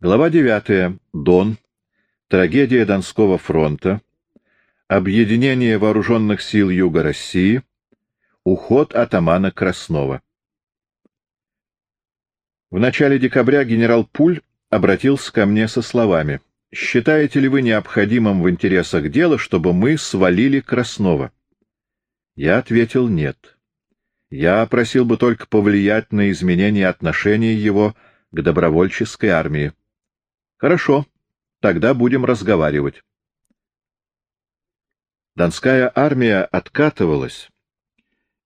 Глава 9. Дон. Трагедия Донского фронта. Объединение вооруженных сил Юга России. Уход атамана Краснова. В начале декабря генерал Пуль обратился ко мне со словами «Считаете ли вы необходимым в интересах дела, чтобы мы свалили Краснова?» Я ответил «нет». Я просил бы только повлиять на изменение отношения его к добровольческой армии. Хорошо, тогда будем разговаривать. Донская армия откатывалась,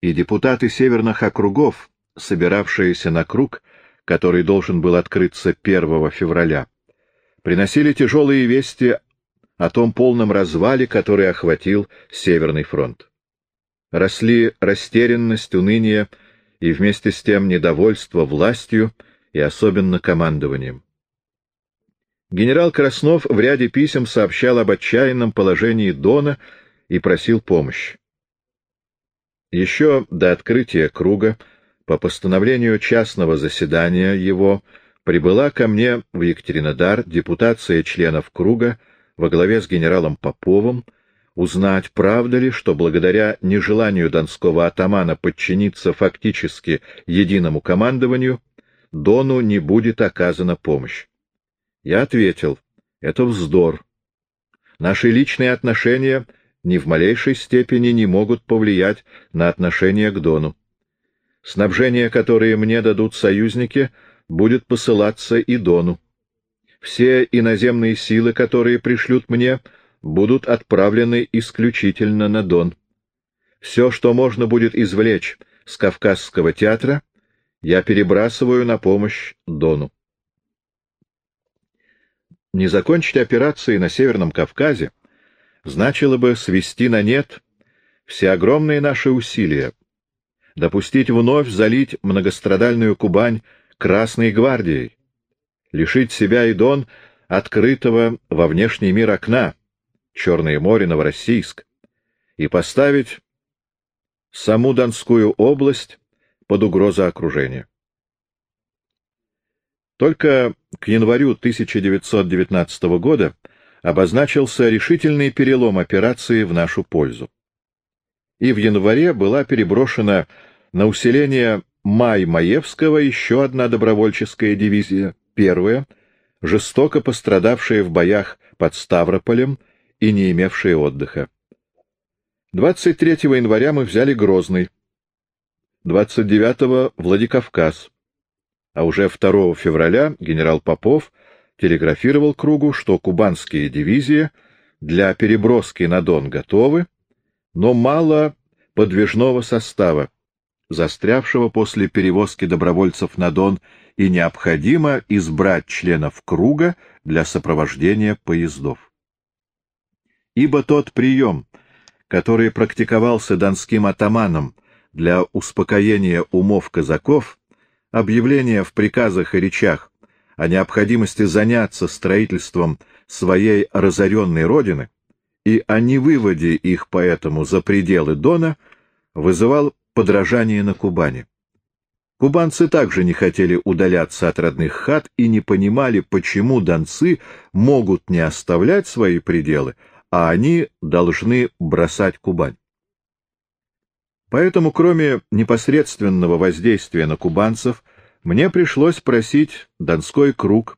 и депутаты северных округов, собиравшиеся на круг, который должен был открыться 1 февраля, приносили тяжелые вести о том полном развале, который охватил Северный фронт. Росли растерянность, уныние и вместе с тем недовольство властью и особенно командованием. Генерал Краснов в ряде писем сообщал об отчаянном положении Дона и просил помощи. Еще до открытия круга, по постановлению частного заседания его, прибыла ко мне в Екатеринодар депутация членов круга во главе с генералом Поповым, узнать, правда ли, что благодаря нежеланию донского атамана подчиниться фактически единому командованию, Дону не будет оказана помощь. Я ответил, это вздор. Наши личные отношения ни в малейшей степени не могут повлиять на отношение к Дону. Снабжение, которое мне дадут союзники, будет посылаться и Дону. Все иноземные силы, которые пришлют мне, будут отправлены исключительно на Дон. Все, что можно будет извлечь с Кавказского театра, я перебрасываю на помощь Дону. Не закончить операции на Северном Кавказе значило бы свести на нет все огромные наши усилия, допустить вновь залить многострадальную Кубань Красной гвардией, лишить себя и Дон открытого во внешний мир окна, Черное море, Новороссийск, и поставить саму Донскую область под угрозу окружения. Только к январю 1919 года обозначился решительный перелом операции в нашу пользу. И в январе была переброшена на усиление Май-Маевского еще одна добровольческая дивизия, первая, жестоко пострадавшая в боях под Ставрополем и не имевшая отдыха. 23 января мы взяли Грозный, 29 — Владикавказ, а уже 2 февраля генерал Попов телеграфировал кругу, что кубанские дивизии для переброски на Дон готовы, но мало подвижного состава, застрявшего после перевозки добровольцев на Дон, и необходимо избрать членов круга для сопровождения поездов. Ибо тот прием, который практиковался донским атаманом для успокоения умов казаков, объявления в приказах и речах о необходимости заняться строительством своей разоренной родины и о невыводе их поэтому за пределы Дона вызывал подражание на Кубани. Кубанцы также не хотели удаляться от родных хат и не понимали, почему донцы могут не оставлять свои пределы, а они должны бросать Кубань. Поэтому, кроме непосредственного воздействия на кубанцев, мне пришлось просить Донской круг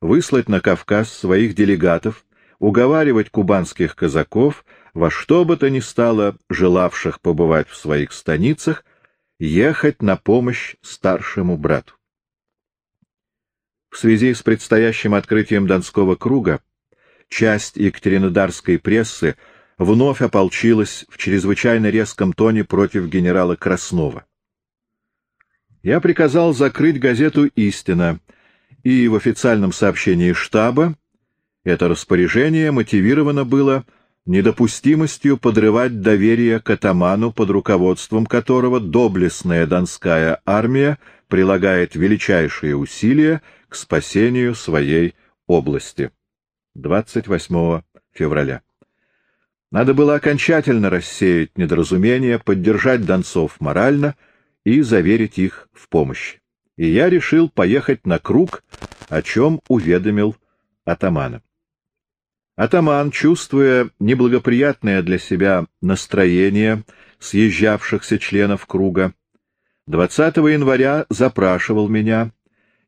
выслать на Кавказ своих делегатов, уговаривать кубанских казаков, во что бы то ни стало желавших побывать в своих станицах, ехать на помощь старшему брату. В связи с предстоящим открытием Донского круга часть екатеринодарской прессы вновь ополчилась в чрезвычайно резком тоне против генерала Краснова. Я приказал закрыть газету «Истина», и в официальном сообщении штаба это распоряжение мотивировано было недопустимостью подрывать доверие к атаману, под руководством которого доблестная донская армия прилагает величайшие усилия к спасению своей области. 28 февраля. Надо было окончательно рассеять недоразумения, поддержать донцов морально и заверить их в помощи. и я решил поехать на круг, о чем уведомил атамана. Атаман, чувствуя неблагоприятное для себя настроение съезжавшихся членов круга, 20 января запрашивал меня,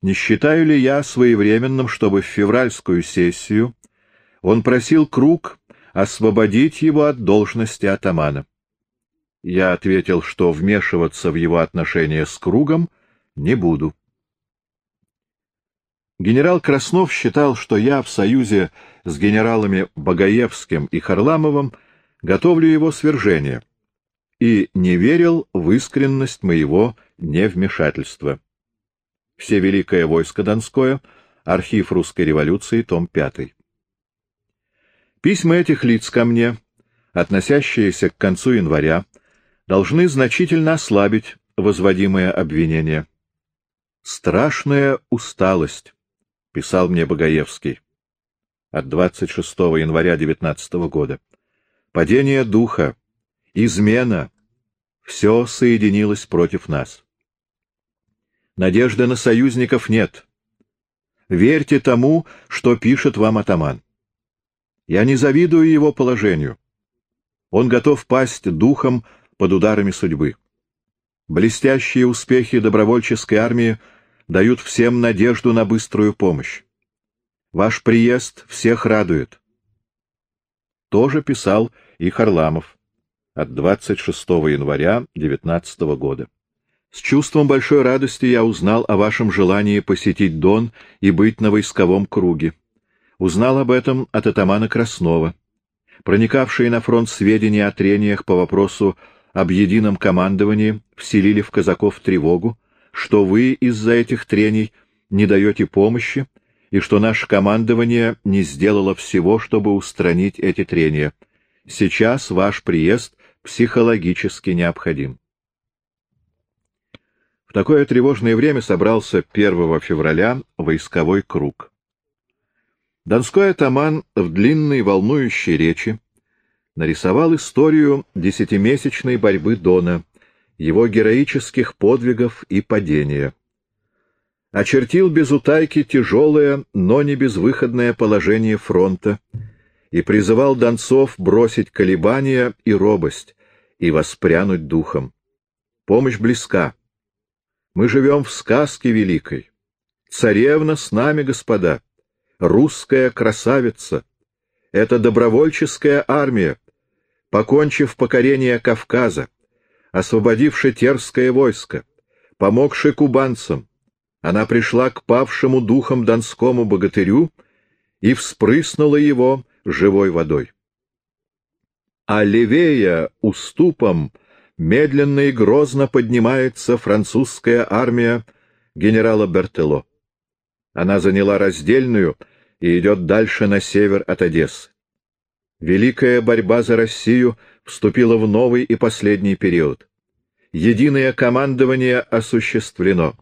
не считаю ли я своевременным, чтобы в февральскую сессию он просил круг освободить его от должности атамана. Я ответил, что вмешиваться в его отношения с кругом не буду. Генерал Краснов считал, что я в союзе с генералами Багаевским и Харламовым готовлю его свержение, и не верил в искренность моего невмешательства. Все Великое войско Донское, архив русской революции, том 5. Письма этих лиц ко мне, относящиеся к концу января, должны значительно ослабить возводимое обвинение. «Страшная усталость», — писал мне Богоевский от 26 января 19 года. «Падение духа, измена — все соединилось против нас. Надежды на союзников нет. Верьте тому, что пишет вам атаман. Я не завидую его положению. Он готов пасть духом под ударами судьбы. Блестящие успехи добровольческой армии дают всем надежду на быструю помощь. Ваш приезд всех радует. Тоже писал и Харламов от 26 января 19 года. С чувством большой радости я узнал о вашем желании посетить Дон и быть на войсковом круге. Узнал об этом от атамана Краснова. Проникавшие на фронт сведения о трениях по вопросу об едином командовании вселили в казаков тревогу, что вы из-за этих трений не даете помощи и что наше командование не сделало всего, чтобы устранить эти трения. Сейчас ваш приезд психологически необходим. В такое тревожное время собрался 1 февраля войсковой круг. Донской атаман в длинной волнующей речи нарисовал историю десятимесячной борьбы Дона, его героических подвигов и падения. Очертил без утайки тяжелое, но не безвыходное положение фронта и призывал донцов бросить колебания и робость и воспрянуть духом. Помощь близка. Мы живем в сказке великой. Царевна с нами, господа русская красавица. Это добровольческая армия, покончив покорение Кавказа, освободивши терское войско, помогши кубанцам, она пришла к павшему духом донскому богатырю и вспрыснула его живой водой. А левее, уступом, медленно и грозно поднимается французская армия генерала Бертело. Она заняла раздельную и идет дальше на север от Одессы. Великая борьба за Россию вступила в новый и последний период. Единое командование осуществлено.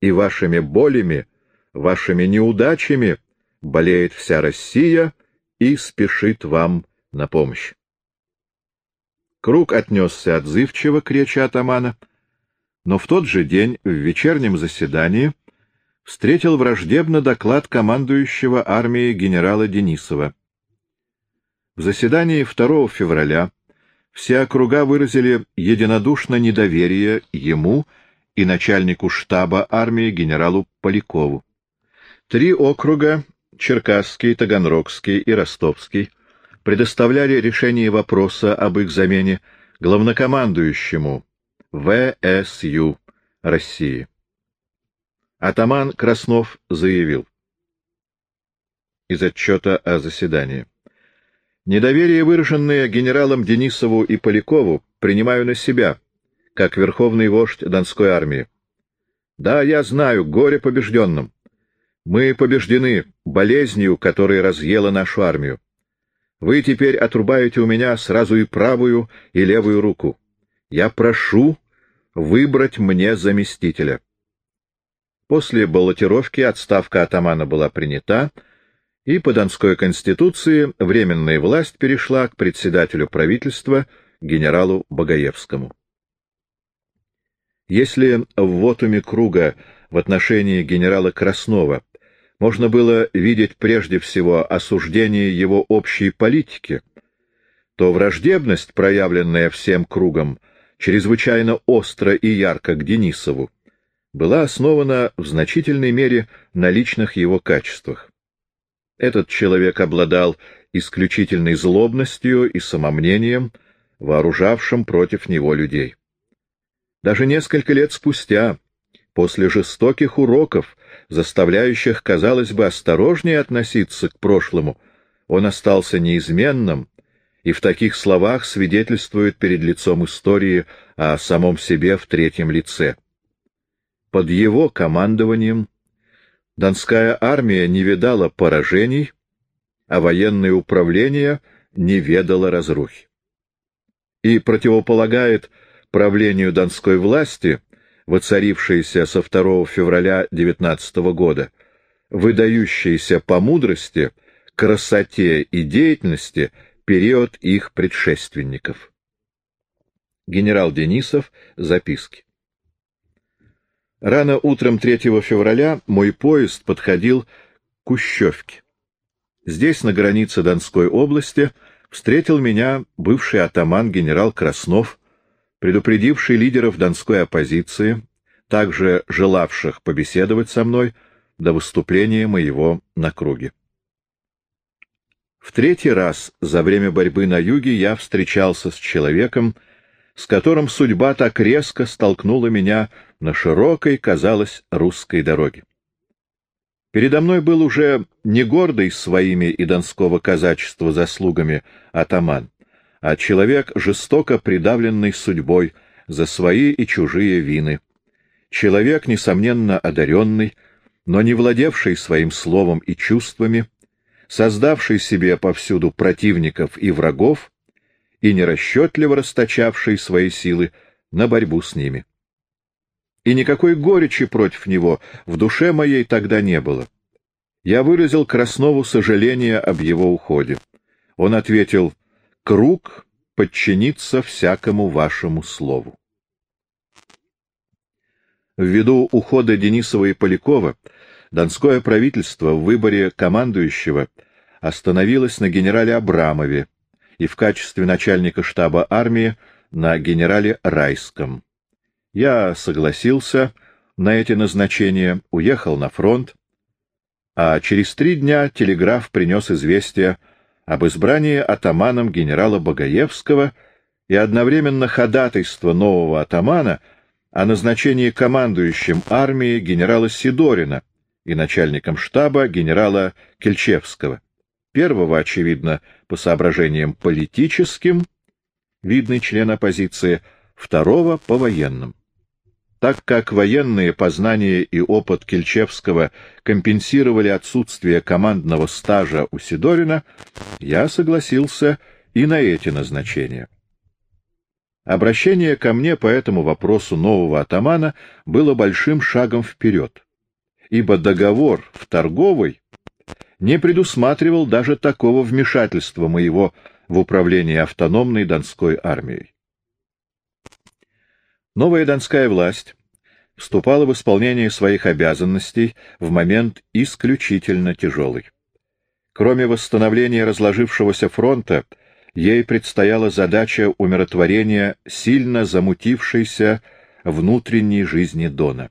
И вашими болями, вашими неудачами болеет вся Россия и спешит вам на помощь. Круг отнесся отзывчиво к речи атамана, но в тот же день в вечернем заседании встретил враждебно доклад командующего армией генерала Денисова. В заседании 2 февраля все округа выразили единодушно недоверие ему и начальнику штаба армии генералу Полякову. Три округа — Черкасский, Таганрогский и Ростовский — предоставляли решение вопроса об их замене главнокомандующему ВСЮ России. Атаман Краснов заявил из отчета о заседании. Недоверие, выраженное генералам Денисову и Полякову, принимаю на себя, как верховный вождь Донской армии. Да, я знаю, горе побежденным. Мы побеждены болезнью, которая разъела нашу армию. Вы теперь отрубаете у меня сразу и правую, и левую руку. Я прошу выбрать мне заместителя. После баллотировки отставка атамана была принята, и по Донской конституции временная власть перешла к председателю правительства генералу Багаевскому. Если в вотуме круга в отношении генерала Краснова можно было видеть прежде всего осуждение его общей политики, то враждебность, проявленная всем кругом, чрезвычайно остро и ярко к Денисову, была основана в значительной мере на личных его качествах. Этот человек обладал исключительной злобностью и самомнением, вооружавшим против него людей. Даже несколько лет спустя, после жестоких уроков, заставляющих, казалось бы, осторожнее относиться к прошлому, он остался неизменным и в таких словах свидетельствует перед лицом истории о самом себе в третьем лице. Под его командованием Донская армия не видала поражений, а военное управление не ведало разрухи. И противополагает правлению донской власти, воцарившейся со 2 февраля 19 года, выдающейся по мудрости, красоте и деятельности период их предшественников. Генерал Денисов. Записки. Рано утром 3 февраля мой поезд подходил к Кущевке. Здесь, на границе Донской области, встретил меня бывший атаман генерал Краснов, предупредивший лидеров донской оппозиции, также желавших побеседовать со мной до выступления моего на круге. В третий раз за время борьбы на юге я встречался с человеком, с которым судьба так резко столкнула меня на широкой, казалось, русской дороге. Передо мной был уже не гордый своими и донского казачества заслугами атаман, а человек, жестоко придавленный судьбой за свои и чужие вины. Человек, несомненно, одаренный, но не владевший своим словом и чувствами, создавший себе повсюду противников и врагов, и нерасчетливо расточавший свои силы на борьбу с ними. И никакой горечи против него в душе моей тогда не было. Я выразил Краснову сожаление об его уходе. Он ответил, «Круг подчинится всякому вашему слову». Ввиду ухода Денисова и Полякова, Донское правительство в выборе командующего остановилось на генерале Абрамове, и в качестве начальника штаба армии на генерале Райском. Я согласился на эти назначения, уехал на фронт, а через три дня телеграф принес известие об избрании атаманом генерала Богоевского и одновременно ходатайство нового атамана о назначении командующим армией генерала Сидорина и начальником штаба генерала Кельчевского. Первого, очевидно, по соображениям политическим, видный член оппозиции, второго — по военным. Так как военные познания и опыт Кельчевского компенсировали отсутствие командного стажа у Сидорина, я согласился и на эти назначения. Обращение ко мне по этому вопросу нового атамана было большим шагом вперед, ибо договор в торговой не предусматривал даже такого вмешательства моего в управление автономной Донской армией. Новая Донская власть вступала в исполнение своих обязанностей в момент исключительно тяжелый. Кроме восстановления разложившегося фронта, ей предстояла задача умиротворения сильно замутившейся внутренней жизни Дона.